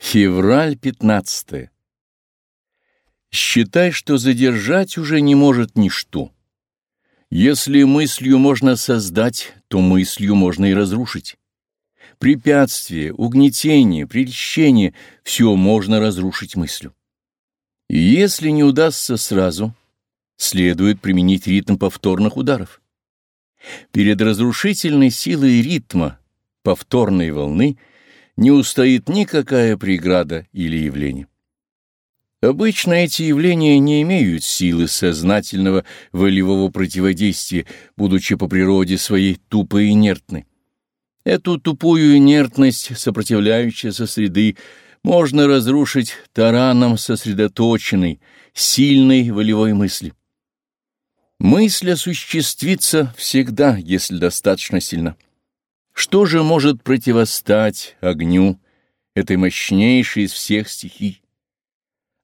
Февраль 15. Считай, что задержать уже не может ничто. Если мыслью можно создать, то мыслью можно и разрушить. Препятствие, угнетение, прельщение — все можно разрушить мыслью. И если не удастся сразу, следует применить ритм повторных ударов. Перед разрушительной силой ритма повторной волны — не устоит никакая преграда или явление. Обычно эти явления не имеют силы сознательного волевого противодействия, будучи по природе своей тупо инертны. Эту тупую инертность, сопротивляющейся среды, можно разрушить тараном сосредоточенной, сильной волевой мысли. Мысль осуществится всегда, если достаточно сильна. Что же может противостать огню, этой мощнейшей из всех стихий?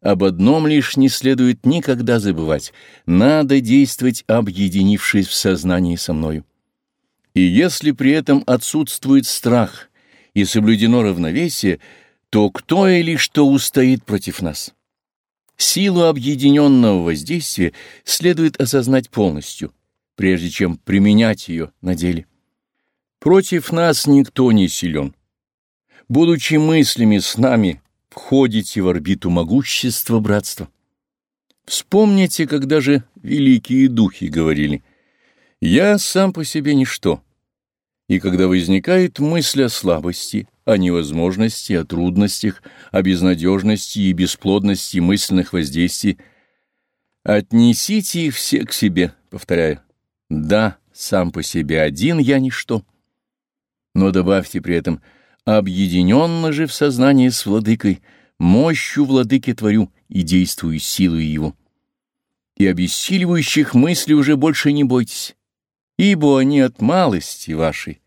Об одном лишь не следует никогда забывать. Надо действовать, объединившись в сознании со мною. И если при этом отсутствует страх и соблюдено равновесие, то кто или что устоит против нас? Силу объединенного воздействия следует осознать полностью, прежде чем применять ее на деле. Против нас никто не силен. Будучи мыслями с нами, входите в орбиту могущества братства. Вспомните, когда же великие духи говорили «Я сам по себе ничто». И когда возникает мысль о слабости, о невозможности, о трудностях, о безнадежности и бесплодности мысленных воздействий, отнесите их все к себе, повторяю, «Да, сам по себе один я ничто» но добавьте при этом «объединенно же в сознании с владыкой, мощью владыки творю и действую силой его». И обессиливающих мыслей уже больше не бойтесь, ибо они от малости вашей,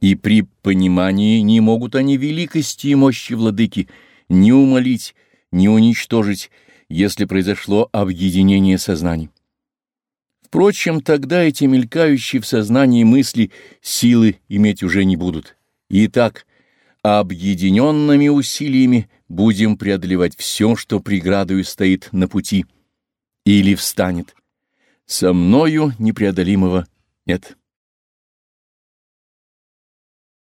и при понимании не могут они великости и мощи владыки ни умолить, ни уничтожить, если произошло объединение сознаний. Впрочем, тогда эти мелькающие в сознании мысли силы иметь уже не будут. Итак, объединенными усилиями будем преодолевать все, что преградою стоит на пути или встанет. Со мною непреодолимого нет.